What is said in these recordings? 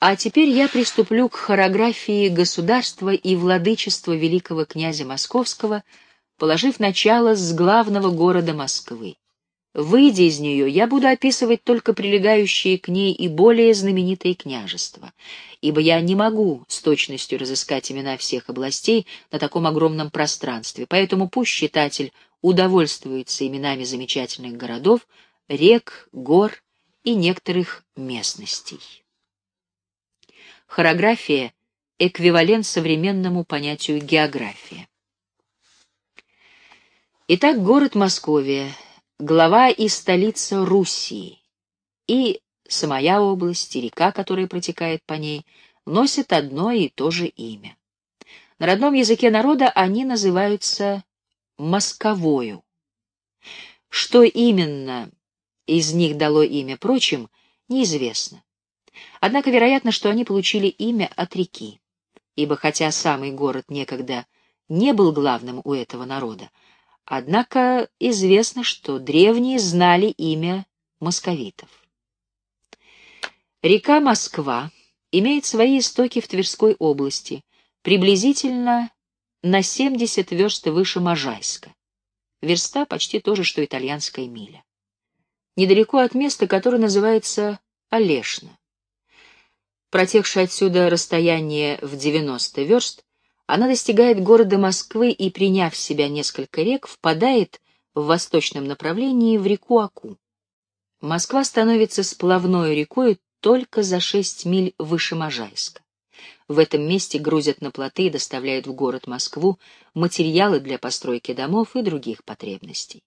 А теперь я приступлю к хореографии государства и владычества великого князя Московского, положив начало с главного города Москвы. Выйдя из нее, я буду описывать только прилегающие к ней и более знаменитые княжества, ибо я не могу с точностью разыскать имена всех областей на таком огромном пространстве, поэтому пусть читатель удовольствуется именами замечательных городов, рек, гор и некоторых местностей. Хореография — эквивалент современному понятию география. Итак, город Московия — глава и столица Руси, и самая область, и река, которая протекает по ней, носят одно и то же имя. На родном языке народа они называются Московою. Что именно из них дало имя прочим, неизвестно. Однако вероятно, что они получили имя от реки, ибо хотя самый город некогда не был главным у этого народа, Однако известно, что древние знали имя московитов. Река Москва имеет свои истоки в Тверской области, приблизительно на 70 верст выше Можайска. Верста почти то же, что итальянская миля. Недалеко от места, которое называется Олешно. Протекшее отсюда расстояние в 90 верст она достигает города Москвы и, приняв в себя несколько рек, впадает в восточном направлении в реку Аку. Москва становится сплавной рекой только за шесть миль выше Можайска. В этом месте грузят на плоты и доставляют в город Москву материалы для постройки домов и других потребностей.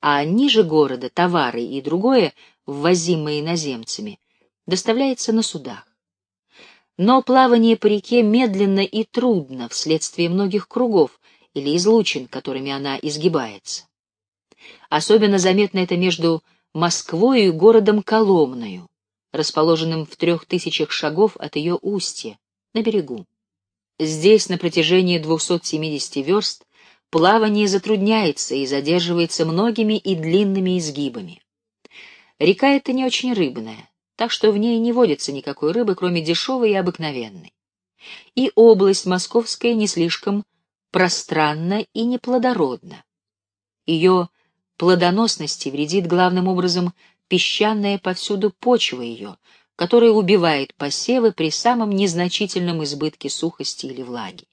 А ниже города товары и другое, ввозимое иноземцами, доставляется на судах. Но плавание по реке медленно и трудно вследствие многих кругов или излучин, которыми она изгибается. Особенно заметно это между Москвой и городом Коломною, расположенным в трех тысячах шагов от ее устья, на берегу. Здесь на протяжении 270 верст плавание затрудняется и задерживается многими и длинными изгибами. Река эта не очень рыбная, так что в ней не водится никакой рыбы, кроме дешевой и обыкновенной. И область московская не слишком пространна и неплодородна. Ее плодоносности вредит главным образом песчаная повсюду почва ее, которая убивает посевы при самом незначительном избытке сухости или влаги.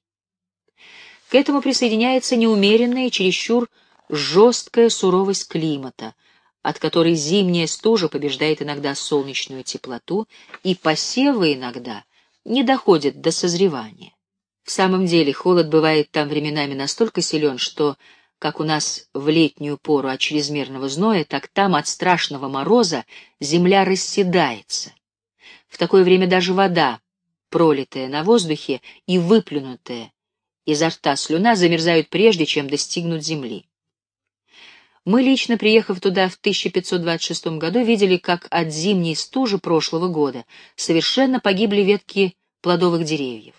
К этому присоединяется неумеренная и чересчур жесткая суровость климата — от которой зимняя стужа побеждает иногда солнечную теплоту, и посевы иногда не доходят до созревания. В самом деле холод бывает там временами настолько силен, что, как у нас в летнюю пору от чрезмерного зноя, так там от страшного мороза земля расседается. В такое время даже вода, пролитая на воздухе и выплюнутая изо рта слюна, замерзают прежде, чем достигнут земли. Мы лично, приехав туда в 1526 году, видели, как от зимней стужи прошлого года совершенно погибли ветки плодовых деревьев.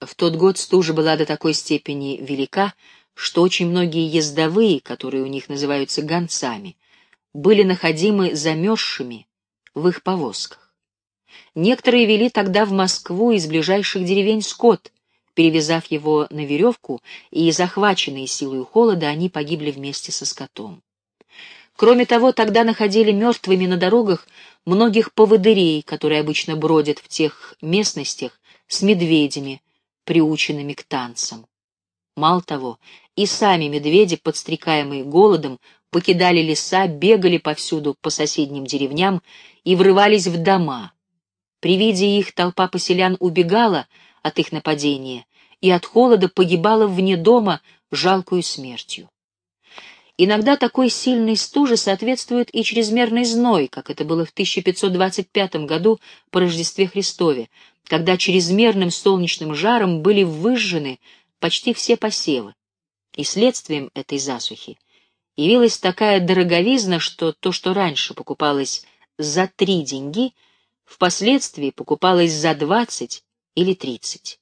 В тот год стужа была до такой степени велика, что очень многие ездовые, которые у них называются гонцами, были находимы замерзшими в их повозках. Некоторые вели тогда в Москву из ближайших деревень скот, перевязав его на веревку, и, захваченные силой холода, они погибли вместе со скотом. Кроме того, тогда находили мертвыми на дорогах многих поводырей, которые обычно бродят в тех местностях с медведями, приученными к танцам. Мало того, и сами медведи, подстрекаемые голодом, покидали леса, бегали повсюду по соседним деревням и врывались в дома. При виде их толпа поселян убегала от их нападения и от холода погибала вне дома жалкую смертью. Иногда такой сильной стуже соответствует и чрезмерный зной, как это было в 1525 году по Рождестве Христове, когда чрезмерным солнечным жаром были выжжены почти все посевы. И следствием этой засухи явилась такая дороговизна, что то, что раньше покупалось за три деньги, впоследствии покупалось за двадцать или тридцать.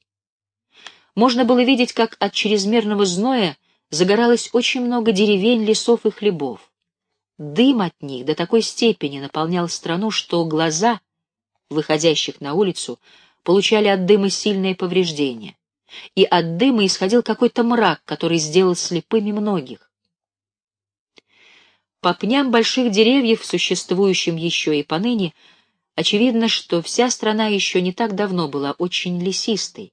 Можно было видеть, как от чрезмерного зноя загоралось очень много деревень, лесов и хлебов. Дым от них до такой степени наполнял страну, что глаза выходящих на улицу, получали от дыма сильные повреждения, и от дыма исходил какой-то мрак, который сделал слепыми многих. По пням больших деревьев, существующим еще и поныне, очевидно, что вся страна еще не так давно была очень лесистой,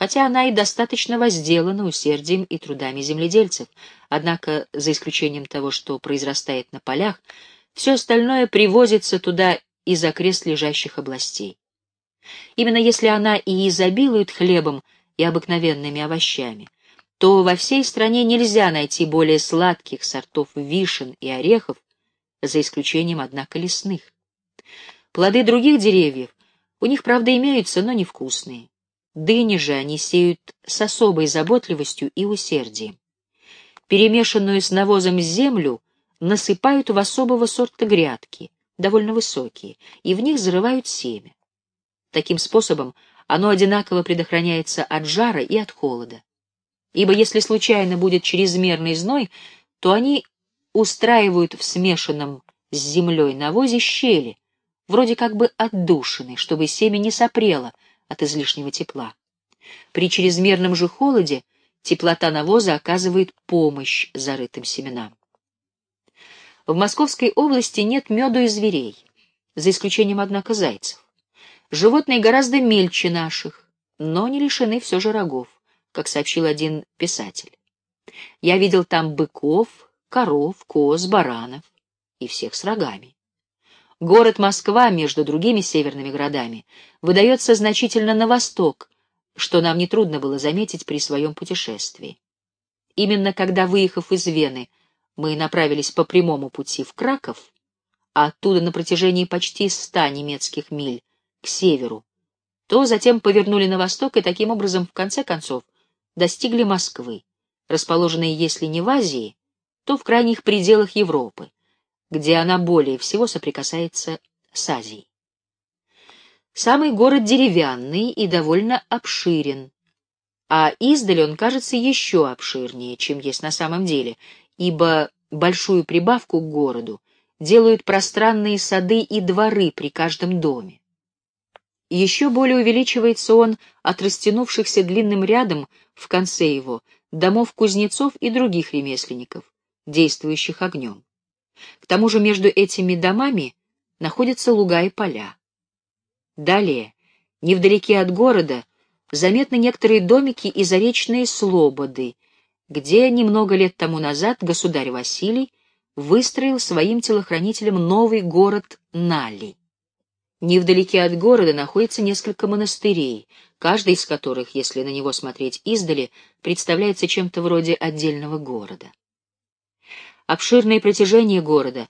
хотя она и достаточно возделана усердием и трудами земледельцев, однако, за исключением того, что произрастает на полях, все остальное привозится туда из окрест лежащих областей. Именно если она и изобилует хлебом и обыкновенными овощами, то во всей стране нельзя найти более сладких сортов вишен и орехов, за исключением, однако, лесных. Плоды других деревьев у них, правда, имеются, но невкусные. Дыни же они сеют с особой заботливостью и усердием. Перемешанную с навозом землю насыпают в особого сорта грядки, довольно высокие, и в них зарывают семя. Таким способом оно одинаково предохраняется от жара и от холода. Ибо если случайно будет чрезмерный зной, то они устраивают в смешанном с землей навозе щели, вроде как бы отдушины, чтобы семя не сопрело от излишнего тепла. При чрезмерном же холоде теплота навоза оказывает помощь зарытым семенам. В Московской области нет меду и зверей, за исключением, однако, зайцев. Животные гораздо мельче наших, но не лишены все же рогов, как сообщил один писатель. Я видел там быков, коров, коз, баранов и всех с рогами. Город Москва между другими северными городами выдается значительно на восток, что нам нетрудно было заметить при своем путешествии. Именно когда, выехав из Вены, мы направились по прямому пути в Краков, а оттуда на протяжении почти ста немецких миль к северу, то затем повернули на восток и таким образом, в конце концов, достигли Москвы, расположенной, если не в Азии, то в крайних пределах Европы, где она более всего соприкасается с Азией. Самый город деревянный и довольно обширен, а издали он кажется еще обширнее, чем есть на самом деле, ибо большую прибавку к городу делают пространные сады и дворы при каждом доме. Еще более увеличивается он от растянувшихся длинным рядом в конце его домов кузнецов и других ремесленников, действующих огнем. К тому же между этими домами находятся луга и поля. Далее, невдалеке от города, заметны некоторые домики и заречные слободы, где немного лет тому назад государь Василий выстроил своим телохранителям новый город Нали. Невдалеке от города находится несколько монастырей, каждый из которых, если на него смотреть издали, представляется чем-то вроде отдельного города. Обширное протяжение города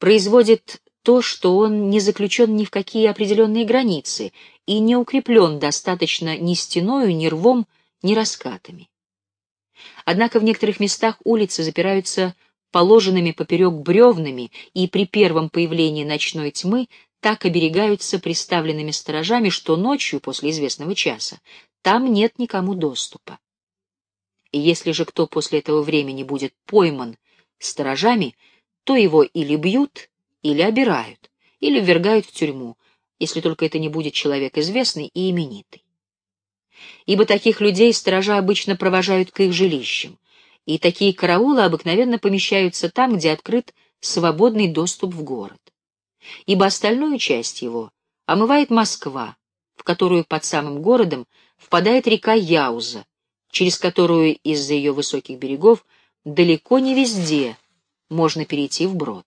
производит то, что он не заключен ни в какие определенные границы и не укреплен достаточно ни стеною, ни рвом, ни раскатами. Однако в некоторых местах улицы запираются положенными поперек бревнами, и при первом появлении ночной тьмы так оберегаются приставленными сторожами, что ночью, после известного часа, там нет никому доступа. И если же кто после этого времени будет пойман сторожами, то его или бьют, или обирают, или ввергают в тюрьму, если только это не будет человек известный и именитый. Ибо таких людей сторожа обычно провожают к их жилищам, и такие караулы обыкновенно помещаются там, где открыт свободный доступ в город ибо остальную часть его омывает Москва, в которую под самым городом впадает река Яуза, через которую из-за ее высоких берегов далеко не везде можно перейти вброд.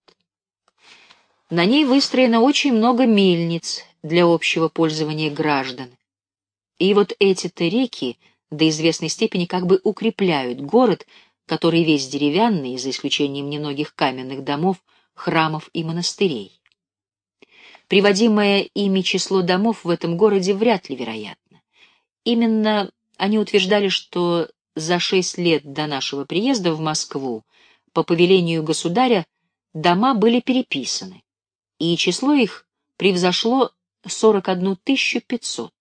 На ней выстроено очень много мельниц для общего пользования граждан. И вот эти-то реки до известной степени как бы укрепляют город, который весь деревянный, за исключением немногих каменных домов, храмов и монастырей. Приводимое ими число домов в этом городе вряд ли вероятно. Именно они утверждали, что за шесть лет до нашего приезда в Москву по повелению государя дома были переписаны, и число их превзошло 41 500.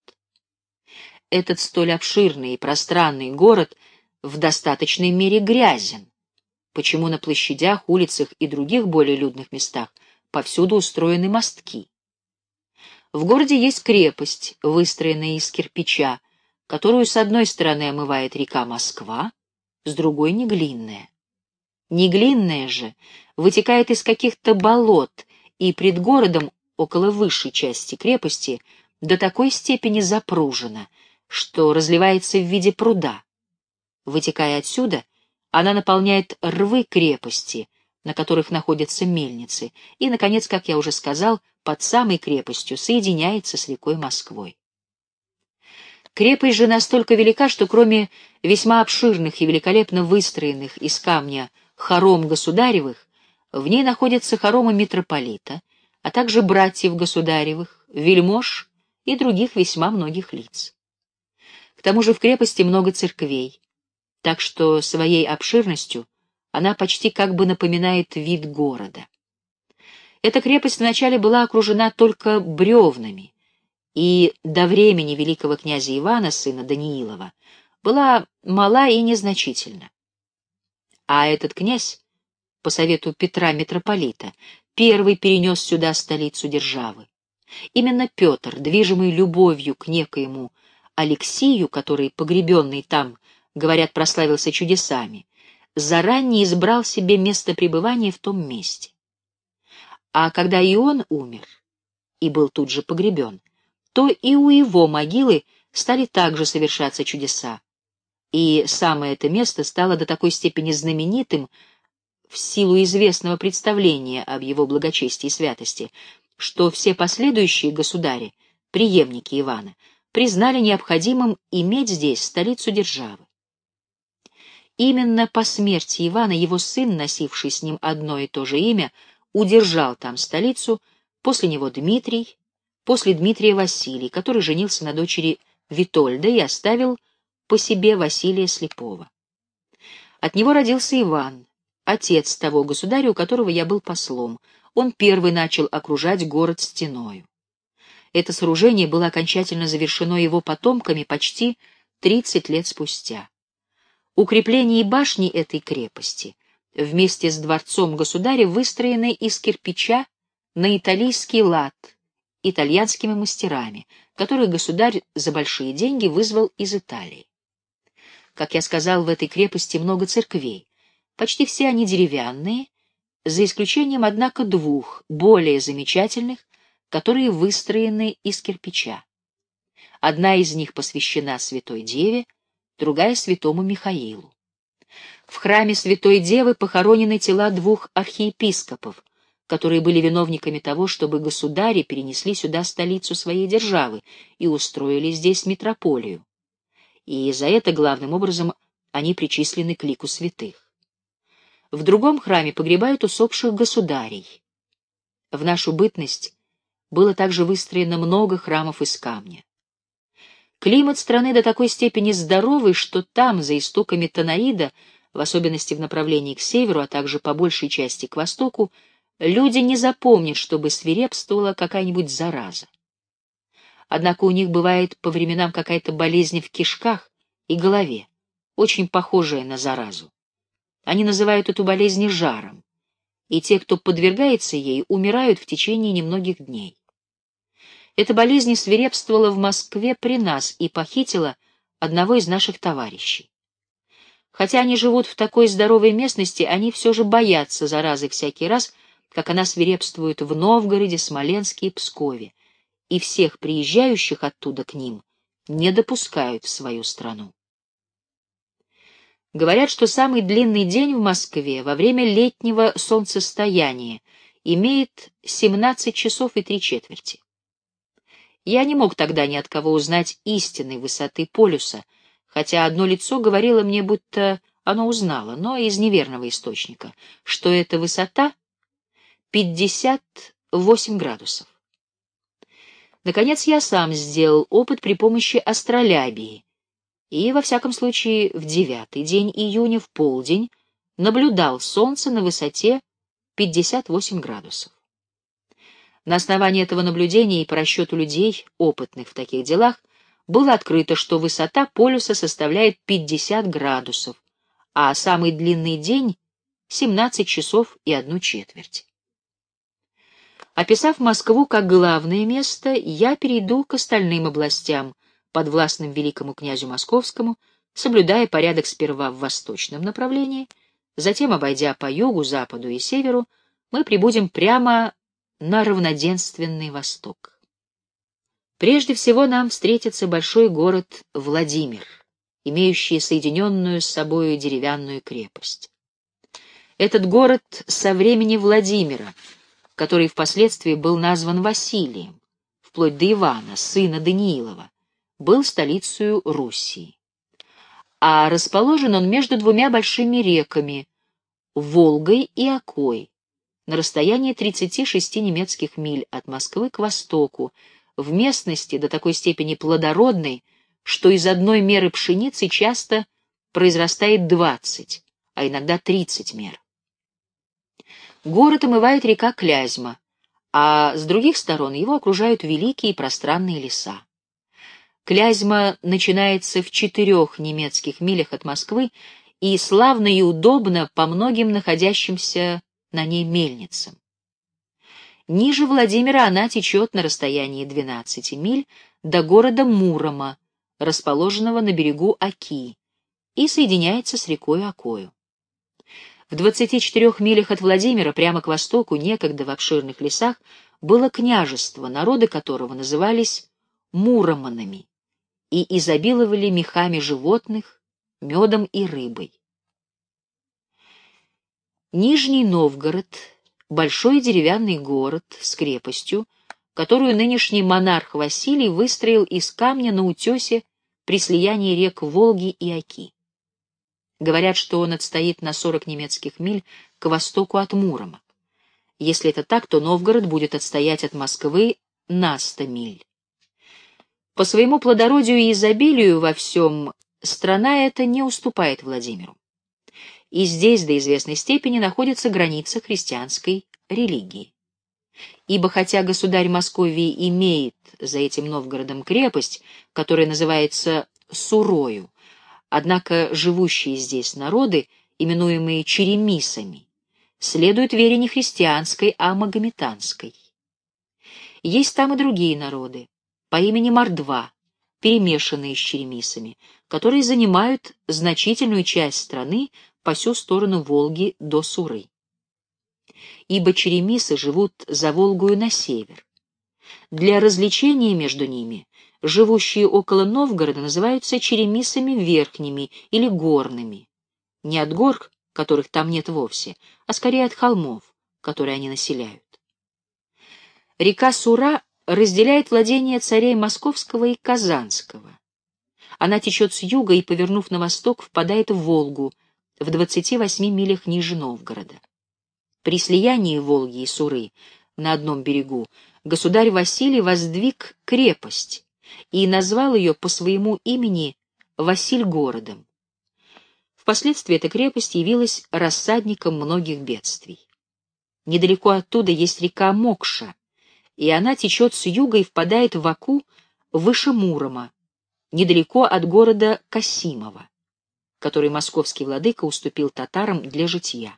Этот столь обширный и пространный город в достаточной мере грязен, почему на площадях, улицах и других более людных местах повсюду устроены мостки. В городе есть крепость, выстроенная из кирпича, которую с одной стороны омывает река Москва, с другой — Неглинная. Неглинная же вытекает из каких-то болот и пред городом около высшей части крепости до такой степени запружена, что разливается в виде пруда. Вытекая отсюда, она наполняет рвы крепости, на которых находятся мельницы, и, наконец, как я уже сказал, под самой крепостью соединяется с рекой Москвой. Крепость же настолько велика, что кроме весьма обширных и великолепно выстроенных из камня хором государевых, в ней находятся хоромы митрополита, а также братьев государевых, вельмож и других весьма многих лиц. К тому же в крепости много церквей, так что своей обширностью она почти как бы напоминает вид города. Эта крепость вначале была окружена только бревнами, и до времени великого князя Ивана, сына Даниилова, была мала и незначительна. А этот князь, по совету Петра митрополита, первый перенес сюда столицу державы. Именно Петр, движимый любовью к некоему Алексию, который, погребенный там, говорят, прославился чудесами, заранее избрал себе место пребывания в том месте. А когда и он умер и был тут же погребен, то и у его могилы стали также совершаться чудеса. И самое это место стало до такой степени знаменитым в силу известного представления об его благочестии и святости, что все последующие государи, преемники Ивана, признали необходимым иметь здесь столицу державы. Именно по смерти Ивана его сын, носивший с ним одно и то же имя, удержал там столицу, после него Дмитрий, после Дмитрия Василий, который женился на дочери Витольда и оставил по себе Василия Слепого. От него родился Иван, отец того государя, у которого я был послом. Он первый начал окружать город стеною. Это сооружение было окончательно завершено его потомками почти 30 лет спустя. Укрепления и башни этой крепости вместе с дворцом государя выстроены из кирпича на итальянский лад итальянскими мастерами, которых государь за большие деньги вызвал из Италии. Как я сказал, в этой крепости много церквей. Почти все они деревянные, за исключением, однако, двух, более замечательных, которые выстроены из кирпича. Одна из них посвящена Святой Деве, другая — святому Михаилу. В храме Святой Девы похоронены тела двух архиепископов, которые были виновниками того, чтобы государи перенесли сюда столицу своей державы и устроили здесь метрополию. И за это, главным образом, они причислены к лику святых. В другом храме погребают усопших государей. В нашу бытность было также выстроено много храмов из камня. Климат страны до такой степени здоровый, что там, за истоками Танаида, в особенности в направлении к северу, а также по большей части к востоку, люди не запомнят, чтобы свирепствовала какая-нибудь зараза. Однако у них бывает по временам какая-то болезнь в кишках и голове, очень похожая на заразу. Они называют эту болезнь жаром, и те, кто подвергается ей, умирают в течение немногих дней. Эта болезнь свирепствовала в Москве при нас и похитила одного из наших товарищей. Хотя они живут в такой здоровой местности, они все же боятся заразы всякий раз, как она свирепствует в Новгороде, Смоленске и Пскове, и всех приезжающих оттуда к ним не допускают в свою страну. Говорят, что самый длинный день в Москве во время летнего солнцестояния имеет 17 часов и три четверти. Я не мог тогда ни от кого узнать истинной высоты полюса, хотя одно лицо говорило мне, будто оно узнало, но из неверного источника, что эта высота 58 градусов. Наконец я сам сделал опыт при помощи астролябии, и, во всяком случае, в девятый день июня в полдень наблюдал Солнце на высоте 58 градусов. На основании этого наблюдения и по расчету людей, опытных в таких делах, было открыто, что высота полюса составляет 50 градусов, а самый длинный день — 17 часов и одну четверть. Описав Москву как главное место, я перейду к остальным областям, подвластным великому князю Московскому, соблюдая порядок сперва в восточном направлении, затем, обойдя по югу, западу и северу, мы прибудем прямо на равноденственный восток. Прежде всего нам встретится большой город Владимир, имеющий соединенную с собою деревянную крепость. Этот город со времени Владимира, который впоследствии был назван Василием, вплоть до Ивана, сына Даниилова, был столицей Руси. А расположен он между двумя большими реками — Волгой и Окой, на расстоянии 36 немецких миль от Москвы к востоку, в местности до такой степени плодородной, что из одной меры пшеницы часто произрастает 20, а иногда 30 мер. Город омывает река Клязьма, а с других сторон его окружают великие пространные леса. Клязьма начинается в четырех немецких милях от Москвы и славно и удобно по многим находящимся на ней мельницам. Ниже Владимира она течет на расстоянии 12 миль до города Мурома, расположенного на берегу Оки, и соединяется с рекой Окою. В 24 милях от Владимира, прямо к востоку, некогда в обширных лесах, было княжество, народы которого назывались муроманами и изобиловали мехами животных, медом и рыбой. Нижний Новгород — большой деревянный город с крепостью, которую нынешний монарх Василий выстроил из камня на утесе при слиянии рек Волги и Оки. Говорят, что он отстоит на 40 немецких миль к востоку от Мурома. Если это так, то Новгород будет отстоять от Москвы на 100 миль. По своему плодородию и изобилию во всем страна эта не уступает Владимиру. И здесь до известной степени находится граница христианской религии. Ибо хотя государь Московии имеет за этим Новгородом крепость, которая называется Сурою, Однако живущие здесь народы, именуемые черемисами, следуют вере не христианской, а магометанской. Есть там и другие народы, по имени Мордва, перемешанные с черемисами, которые занимают значительную часть страны по всю сторону Волги до Суры. Ибо черемисы живут за Волгою на север. Для развлечения между ними живущие около Новгорода называются черемисами верхними или горными. Не от гор, которых там нет вовсе, а скорее от холмов, которые они населяют. Река Сура разделяет владения царей Московского и Казанского. Она течет с юга и, повернув на восток, впадает в Волгу в 28 милях ниже Новгорода. При слиянии Волги и Суры на одном берегу государь Василий воздвиг крепость, и назвал ее по своему имени Василь городом. Впоследствии эта крепость явилась рассадником многих бедствий. Недалеко оттуда есть река Мокша, и она течет с юга и впадает в Аку выше Мурома, недалеко от города Касимова, который московский владыка уступил татарам для житья.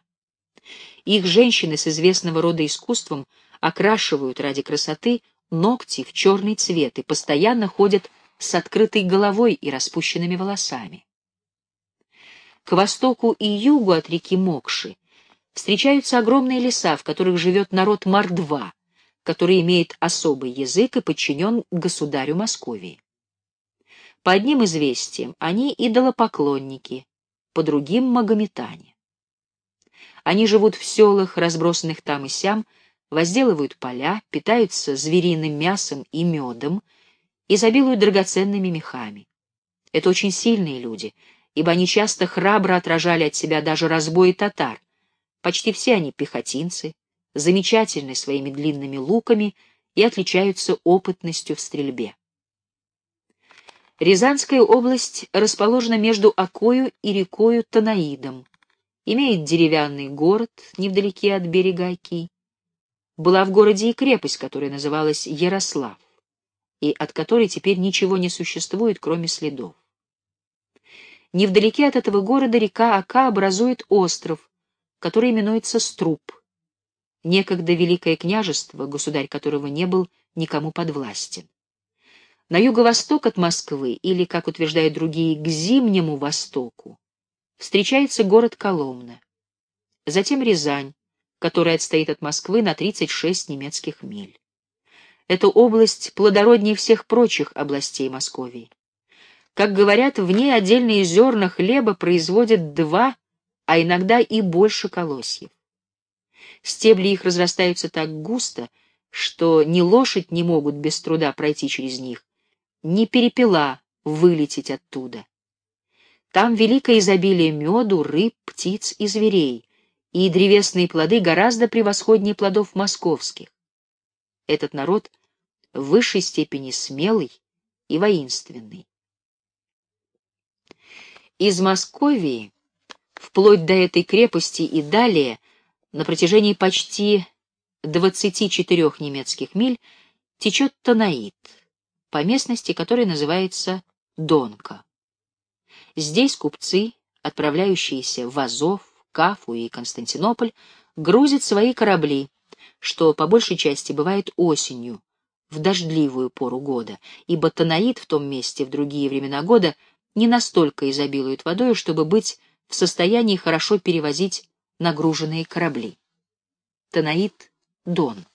Их женщины с известного рода искусством окрашивают ради красоты ногти в черный цвет и постоянно ходят с открытой головой и распущенными волосами. К востоку и югу от реки Мокши встречаются огромные леса, в которых живет народ Мордва, который имеет особый язык и подчинен государю Московии. По одним известиям они идолопоклонники, по другим — магометане. Они живут в селах, разбросанных там и сям, возделывают поля, питаются звериным мясом и медом, изобилуют драгоценными мехами. Это очень сильные люди, ибо они часто храбро отражали от себя даже разбои татар. Почти все они пехотинцы, замечательны своими длинными луками и отличаются опытностью в стрельбе. Рязанская область расположена между Окою и рекою Танаидом, имеет деревянный город невдалеке от берега Оки, была в городе и крепость, которая называлась Ярослав, и от которой теперь ничего не существует, кроме следов. Невдалеке от этого города река Ака образует остров, который именуется Струп. некогда великое княжество, государь которого не был никому подвластен. На юго-восток от Москвы, или, как утверждают другие, к Зимнему Востоку, встречается город Коломна. Затем Рязань, которая отстоит от Москвы на 36 немецких миль. Эта область плодороднее всех прочих областей Московии. Как говорят, в ней отдельные зерна хлеба производят два, а иногда и больше колосьев. Стебли их разрастаются так густо, что ни лошадь не могут без труда пройти через них, ни перепела вылететь оттуда. Там великое изобилие меду, рыб, птиц и зверей, и древесные плоды гораздо превосходнее плодов московских. Этот народ в высшей степени смелый и воинственный. Из Московии, вплоть до этой крепости и далее, на протяжении почти 24 немецких миль, течет Танаит, по местности которой называется Донка. Здесь купцы, отправляющиеся в Азов, Кафу и Константинополь, грузят свои корабли, что по большей части бывает осенью, в дождливую пору года, ибо Танаит в том месте в другие времена года — не настолько изобилует водой, чтобы быть в состоянии хорошо перевозить нагруженные корабли. Танаит Дон